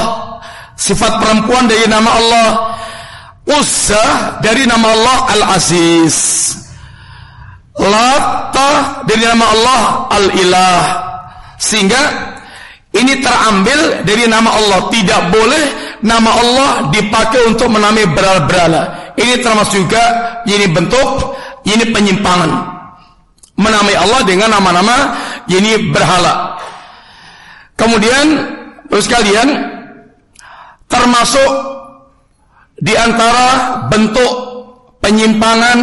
Sifat perempuan dari nama Allah. Uzza dari nama Allah Al-Aziz. Lata dari nama Allah Al-Ilah. Sehingga ini terambil dari nama Allah. Tidak boleh nama Allah dipakai untuk menamai berala-berala. Ini termasuk juga ini bentuk ini penyimpangan menamai Allah dengan nama-nama ini berhala. Kemudian terus kalian termasuk di antara bentuk penyimpangan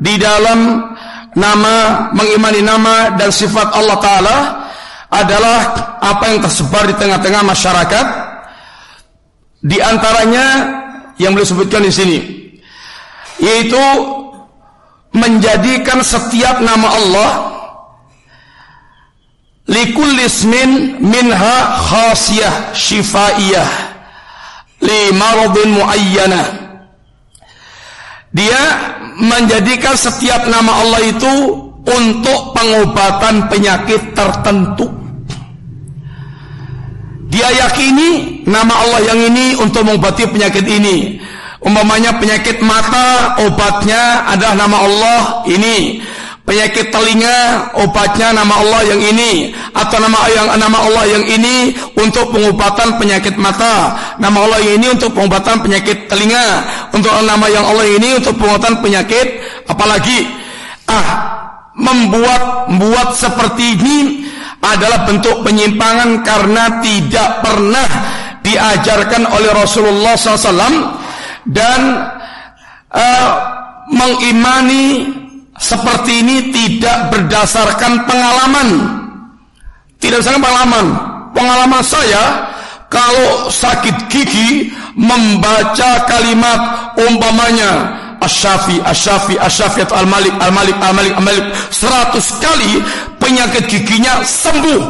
di dalam nama mengimani nama dan sifat Allah taala adalah apa yang tersebar di tengah-tengah masyarakat di antaranya yang boleh sebutkan di sini yaitu menjadikan setiap nama Allah likul ismin minha khasiyah shifaiyah li maradin muayyana. Dia menjadikan setiap nama Allah itu untuk pengobatan penyakit tertentu. Dia yakini nama Allah yang ini untuk mengobati penyakit ini. Umpamanya penyakit mata, obatnya adalah nama Allah ini. Penyakit telinga, obatnya nama Allah yang ini atau nama yang nama Allah yang ini untuk pengobatan penyakit mata. Nama Allah yang ini untuk pengobatan penyakit telinga. Untuk nama yang Allah yang ini untuk pengobatan penyakit apalagi ah membuat membuat seperti ini adalah bentuk penyimpangan karena tidak pernah diajarkan oleh Rasulullah SAW dan uh, mengimani seperti ini tidak berdasarkan pengalaman. Tidak berdasarkan pengalaman. Pengalaman saya kalau sakit gigi membaca kalimat umpamanya Asyafi, Asyafi, Asyafi atau Al-Malik, Al-Malik, Al-Malik, Al-Malik seratus kali penyakit giginya sembuh.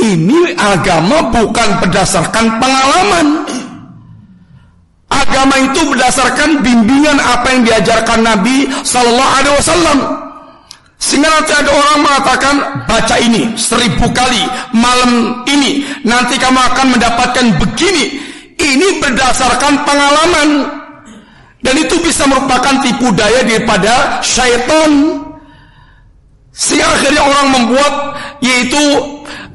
Ini agama bukan berdasarkan pengalaman. Agama itu berdasarkan bimbingan apa yang diajarkan Nabi Sallallahu Alaihi Wasallam. Sehingga nanti ada orang mengatakan baca ini seribu kali malam ini nanti kamu akan mendapatkan begini. Ini berdasarkan pengalaman. Dan itu bisa merupakan tipu daya daripada syaitan. Sehingga akhirnya orang membuat yaitu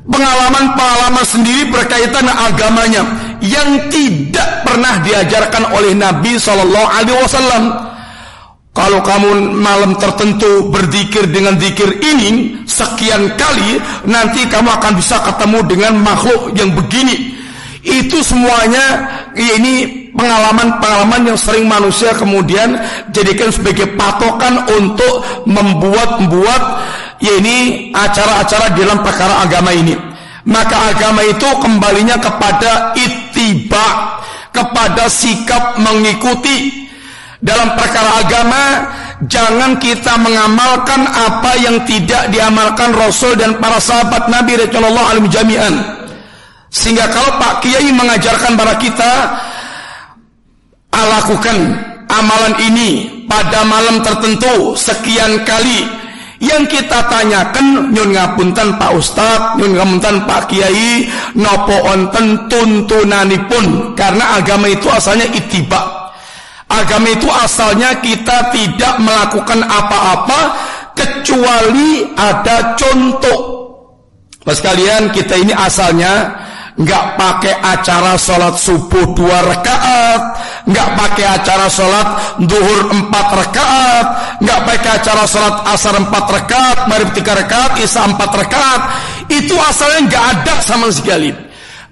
pengalaman-pengalaman sendiri berkaitan dengan agamanya yang tidak pernah diajarkan oleh Nabi Shallallahu Alaihi Wasallam. Kalau kamu malam tertentu berzikir dengan zikir ini sekian kali, nanti kamu akan bisa ketemu dengan makhluk yang begini. Itu semuanya ini pengalaman-pengalaman yang sering manusia kemudian jadikan sebagai patokan untuk membuat-buat ini acara-acara dalam perkara agama ini. Maka agama itu kembalinya kepada ittiba, kepada sikap mengikuti dalam perkara agama jangan kita mengamalkan apa yang tidak diamalkan Rasul dan para sahabat Nabi Rasulullah alaihi jami'an. Sehingga kalau Pak Kiai mengajarkan para kita lakukan amalan ini pada malam tertentu sekian kali yang kita tanyakan nyun ngapunten Pak Ustad, nyun ngapunten Pak Kiai, nopo onten tuntunanipun karena agama itu asalnya itiba. Agama itu asalnya kita tidak melakukan apa-apa kecuali ada contoh. Pas kalian kita ini asalnya nggak pakai acara sholat subuh dua rakaat, nggak pakai acara sholat duhur empat rakaat, nggak pakai acara sholat asar empat rakaat, maghrib tiga rakaat, isya empat rakaat, itu asalnya nggak ada sama sekali.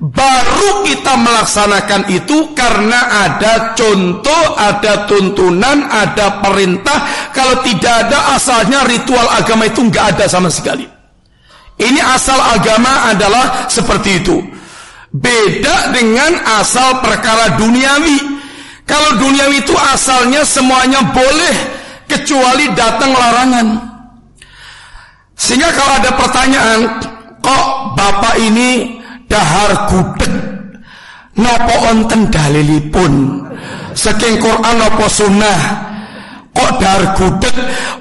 Baru kita melaksanakan itu karena ada contoh, ada tuntunan, ada perintah. Kalau tidak ada asalnya ritual agama itu nggak ada sama sekali. Ini asal agama adalah seperti itu. Beda dengan asal perkara duniawi. Kalau duniawi itu asalnya semuanya boleh kecuali datang larangan. Sehingga kalau ada pertanyaan, kok bapak ini dahar gudeg nopo onten dalilipun saking Quran nopo sunnah kok dahar gudeg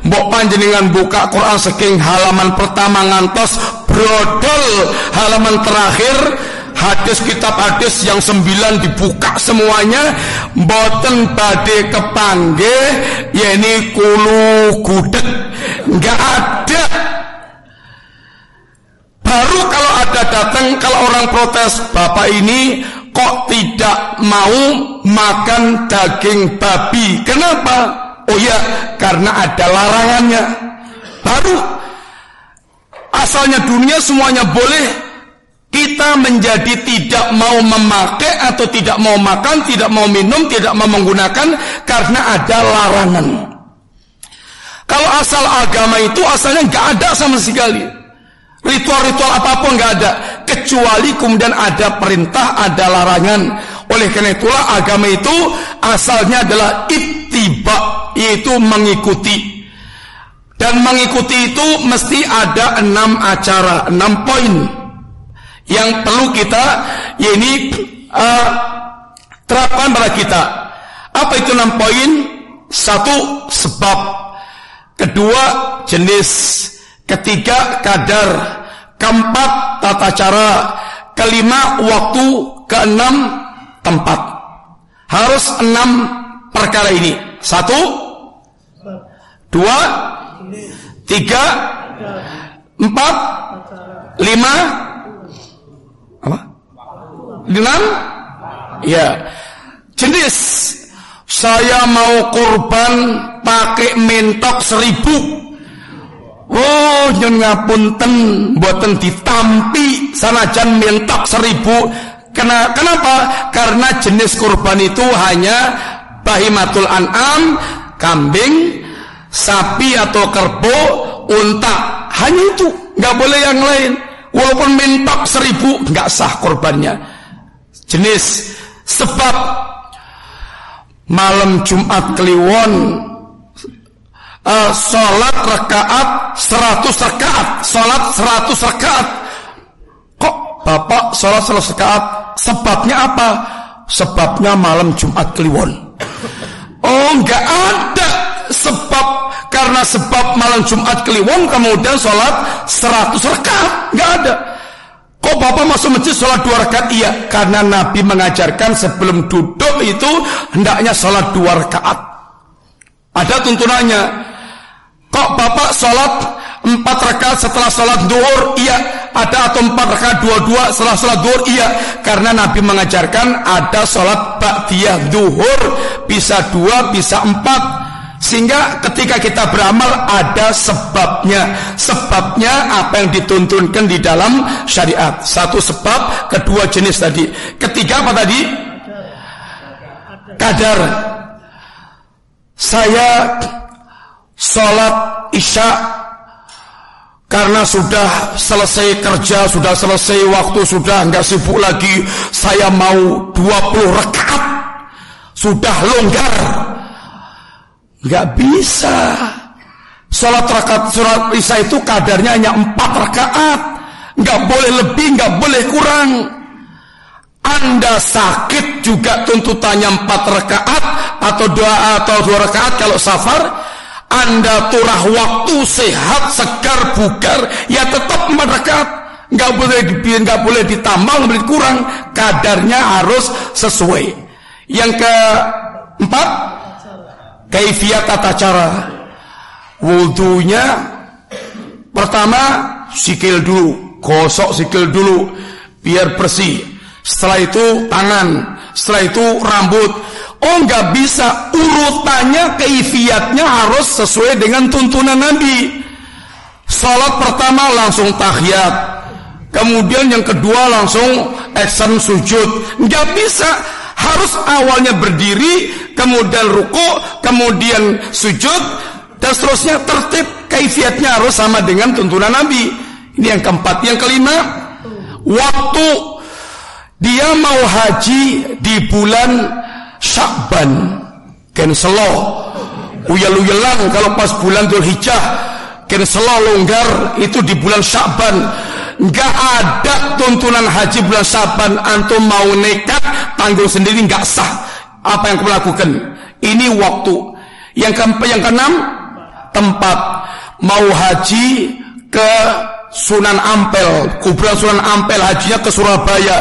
mbok panjenengan buka Quran saking halaman pertama ngantos brodol halaman terakhir hadis kitab hadis yang sembilan dibuka semuanya. Boten bade kepangge ini kulu gudeg. Nggak ada. Baru kalau ada datang kalau orang protes bapak ini kok tidak mau makan daging babi? Kenapa? Oh ya karena ada larangannya. Baru. Asalnya dunia semuanya boleh kita menjadi tidak mau memakai atau tidak mau makan, tidak mau minum, tidak mau menggunakan karena ada larangan. Kalau asal agama itu asalnya nggak ada sama sekali. Ritual-ritual apa pun nggak ada, kecuali kemudian ada perintah, ada larangan. Oleh karena itulah agama itu asalnya adalah ittiba, yaitu mengikuti. Dan mengikuti itu mesti ada enam acara, enam poin yang perlu kita ya ini uh, terapkan pada kita. Apa itu enam poin? Satu, sebab. Kedua, jenis. Ketiga, kadar. Keempat, tata cara. Kelima, waktu. Keenam, tempat. Harus enam perkara ini. Satu, dua, tiga, empat, lima? Enam, ya. Jenis saya mau korban pakai mentok seribu. Oh, nyon ngapunten buatan ditampi sanajan mentok seribu. Kena, kenapa? Karena jenis kurban itu hanya bahimatul an'am, kambing, sapi atau kerbo, unta. Hanya itu, nggak boleh yang lain. Walaupun mentok seribu, nggak sah kurbannya. Jenis sebab malam Jumat Kliwon uh, sholat rakaat 100 rakaat sholat 100 rakaat. Kok bapak sholat 100 rakaat? Sebabnya apa? Sebabnya malam Jumat Kliwon. Oh nggak ada sebab. Karena sebab malam Jumat Kliwon kemudian sholat 100 rakaat nggak ada Kok bapak masuk masjid sholat dua rakaat? Iya, karena Nabi mengajarkan sebelum duduk itu hendaknya sholat dua rakaat. Ada tuntunannya. Kok bapak sholat empat rakaat setelah sholat duhur? Iya, ada atau empat rakaat dua-dua setelah sholat duhur? Iya, karena Nabi mengajarkan ada sholat ba'diyah duhur bisa dua, bisa empat. Sehingga ketika kita beramal ada sebabnya. Sebabnya apa yang dituntunkan di dalam syariat. Satu sebab, kedua jenis tadi. Ketiga apa tadi? Kadar. Saya sholat isya karena sudah selesai kerja, sudah selesai waktu, sudah nggak sibuk lagi. Saya mau 20 rakaat. Sudah longgar Nggak bisa. Sholat rakaat surat isya itu kadarnya hanya empat rakaat. Nggak boleh lebih, nggak boleh kurang. Anda sakit juga tuntutannya empat rakaat atau dua atau dua rakaat kalau safar. Anda turah waktu sehat, segar, bugar, ya tetap empat rakaat. Nggak boleh dibiar, nggak boleh ditambah, nggak boleh kurang. Kadarnya harus sesuai. Yang keempat, Kaifiat tata cara wudhunya pertama sikil dulu, gosok sikil dulu biar bersih. Setelah itu tangan, setelah itu rambut. Oh nggak bisa urutannya kaifiatnya harus sesuai dengan tuntunan Nabi. Salat pertama langsung tahiyat, kemudian yang kedua langsung action sujud. Nggak bisa harus awalnya berdiri, kemudian ruku, kemudian sujud, dan seterusnya tertib. Kaifiatnya harus sama dengan tuntunan Nabi. Ini yang keempat. Yang kelima, waktu dia mau haji di bulan Syakban. Kenselo. Uyal-uyalan kalau pas bulan Dhul Hijjah. Kenselo longgar itu di bulan Syakban nggak ada tuntunan haji bulan Saban. Antum mau nekat tanggung sendiri nggak sah apa yang kamu lakukan ini waktu. Yang keempat yang keenam tempat. Mau haji ke Sunan Ampel. Kuburan Sunan Ampel hajinya ke Surabaya.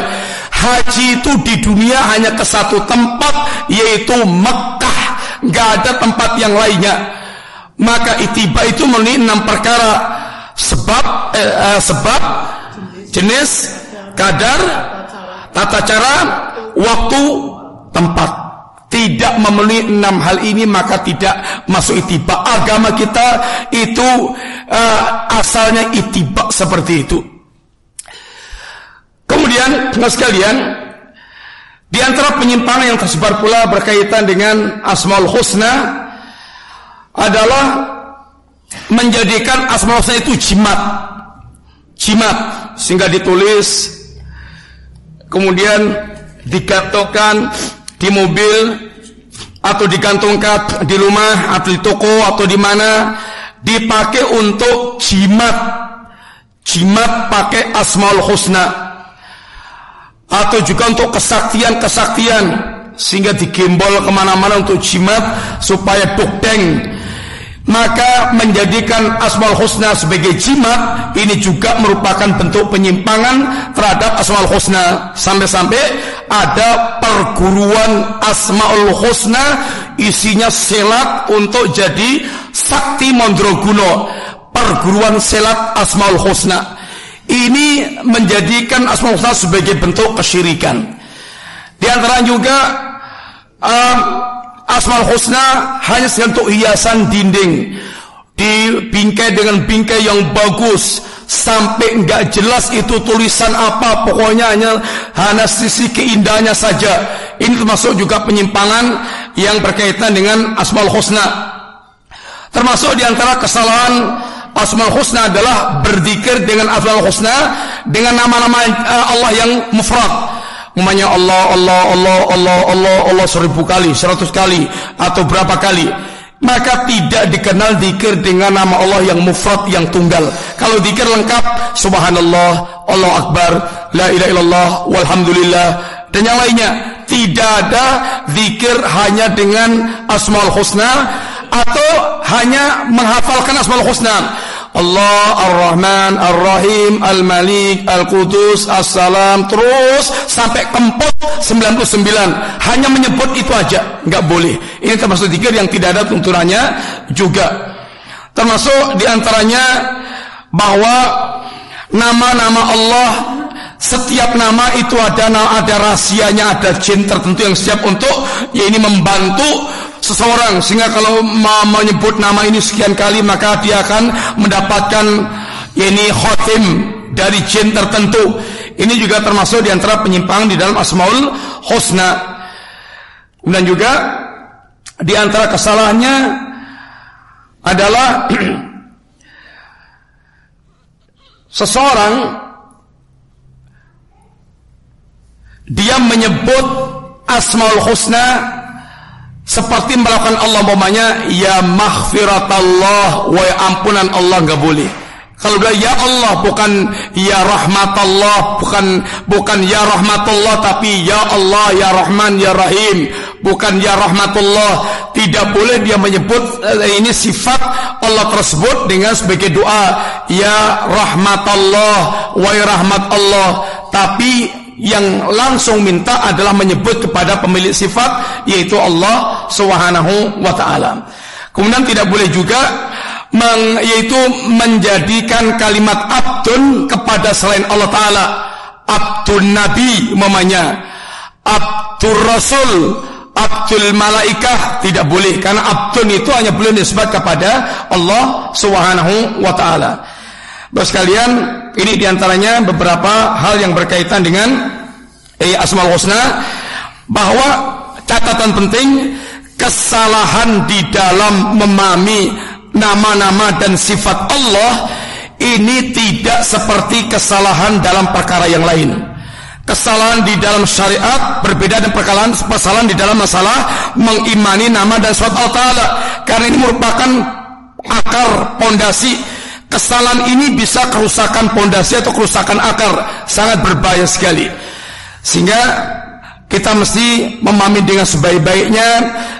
Haji itu di dunia hanya ke satu tempat yaitu Mekah nggak ada tempat yang lainnya. Maka itiba itu memenuhi enam perkara sebab eh, eh, sebab jenis kadar tata cara waktu tempat. Tidak memenuhi enam hal ini maka tidak masuk itiba. Agama kita itu uh, asalnya itiba seperti itu. Kemudian sekalian di antara penyimpangan yang tersebar pula berkaitan dengan asmaul husna adalah menjadikan asmaul husna itu jimat. Jimat. Sehingga ditulis kemudian digantungkan di mobil atau digantungkan di rumah atau di toko atau di mana dipakai untuk jimat. Jimat pakai asmaul husna. Atau juga untuk kesaktian-kesaktian. Sehingga digembol ke mana-mana untuk jimat supaya dukdeng maka menjadikan asmaul husna sebagai jimat ini juga merupakan bentuk penyimpangan terhadap asmaul husna. Sampai-sampai ada perguruan asmaul husna isinya selat untuk jadi sakti mondroguno perguruan selat asmaul husna. Ini menjadikan asmaul husna sebagai bentuk kesyirikan. Di antara juga uh, Asmal Husna hanya untuk hiasan dinding. Dibingkai dengan bingkai yang bagus. Sampai nggak jelas itu tulisan apa. Pokoknya hanya hanya sisi keindahannya saja. Ini termasuk juga penyimpangan yang berkaitan dengan Asmal Husna. Termasuk di antara kesalahan Asmal Husna adalah berzikir dengan Asmal Husna dengan nama-nama eh, Allah yang mufrad Umumnya Allah, Allah, Allah, Allah, Allah, Allah seribu kali, seratus kali, atau berapa kali. Maka tidak dikenal dikir dengan nama Allah yang mufrad, yang tunggal. Kalau dikir lengkap, Subhanallah, Allah Akbar, La ilaha illallah, Walhamdulillah, dan yang lainnya. Tidak ada dikir hanya dengan Asmaul Husna, atau hanya menghafalkan Asmaul Husna. Allah Ar-Rahman Ar-Rahim Al-Malik Al-Qudus As-Salam terus sampai kempot 99 hanya menyebut itu aja nggak boleh. Ini termasuk zikir yang tidak ada tuntunannya juga. Termasuk di antaranya bahwa nama-nama Allah setiap nama itu ada ada rahasianya ada jin tertentu yang siap untuk ya ini membantu seseorang sehingga kalau menyebut nama ini sekian kali maka dia akan mendapatkan ini khotim dari jin tertentu. Ini juga termasuk di antara penyimpangan di dalam Asmaul Husna. Dan juga di antara kesalahannya adalah [clears throat] seseorang dia menyebut Asmaul Husna seperti melakukan Allah umpamanya ya maghfiratallah wa ampunan Allah nggak boleh. Kalau dia ya Allah bukan ya rahmatullah bukan bukan ya rahmatullah tapi ya Allah ya Rahman ya Rahim bukan ya rahmatullah tidak boleh dia menyebut eh, ini sifat Allah tersebut dengan sebagai doa ya rahmatullah wa ya rahmat Allah tapi yang langsung minta adalah menyebut kepada pemilik sifat yaitu Allah Subhanahu wa taala. Kemudian tidak boleh juga yaitu menjadikan kalimat abdun kepada selain Allah taala. Abdun Nabi mamanya. Abdur Rasul, Abdul Malaikah tidak boleh karena abdun itu hanya boleh disebut kepada Allah Subhanahu wa taala. Bapak sekalian, ini di antaranya beberapa hal yang berkaitan dengan eh, Asmaul Husna bahwa catatan penting kesalahan di dalam memahami nama-nama dan sifat Allah ini tidak seperti kesalahan dalam perkara yang lain. Kesalahan di dalam syariat berbeda dengan perkara kesalahan di dalam masalah mengimani nama dan sifat Allah Taala karena ini merupakan akar pondasi Kesalahan ini bisa kerusakan pondasi atau kerusakan akar, sangat berbahaya sekali. Sehingga kita mesti memahami dengan sebaik-baiknya.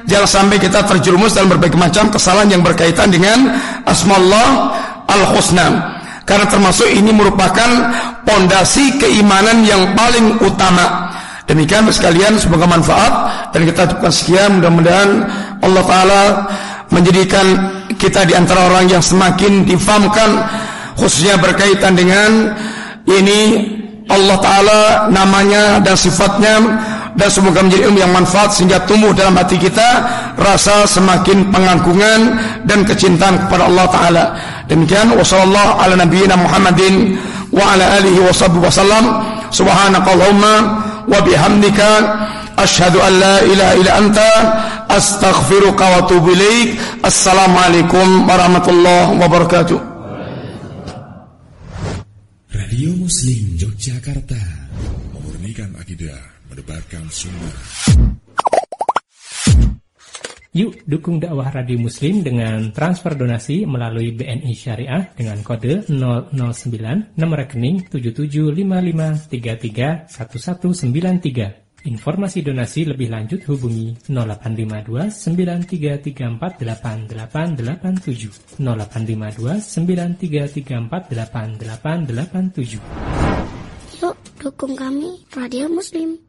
Jangan sampai kita terjerumus dalam berbagai macam kesalahan yang berkaitan dengan asmaullah al-husna. Karena termasuk ini merupakan pondasi keimanan yang paling utama. Demikian sekalian semoga manfaat. Dan kita cukupkan sekian. Mudah-mudahan Allah Ta'ala menjadikan kita di antara orang yang semakin difahamkan khususnya berkaitan dengan ini Allah Ta'ala namanya dan sifatnya dan semoga menjadi ilmu yang manfaat sehingga tumbuh dalam hati kita rasa semakin pengagungan dan kecintaan kepada Allah Ta'ala. Demikian wassalamualaikum ala nabiyina Muhammadin wa ala alihi wa wasallam subhanakallahumma wa bihamdika Ashhadu an la ilaha illa anta astaghfiruka wa atubu ilaik. Assalamualaikum warahmatullahi wabarakatuh.
Radio Muslim Yogyakarta memurnikan akidah, mendebarkan sunnah.
Yuk dukung dakwah Radio Muslim dengan transfer donasi melalui BNI Syariah dengan kode 009 nomor rekening 7755331193. Informasi donasi lebih lanjut hubungi 0852 085293348887.
Yuk dukung kami Radio Muslim.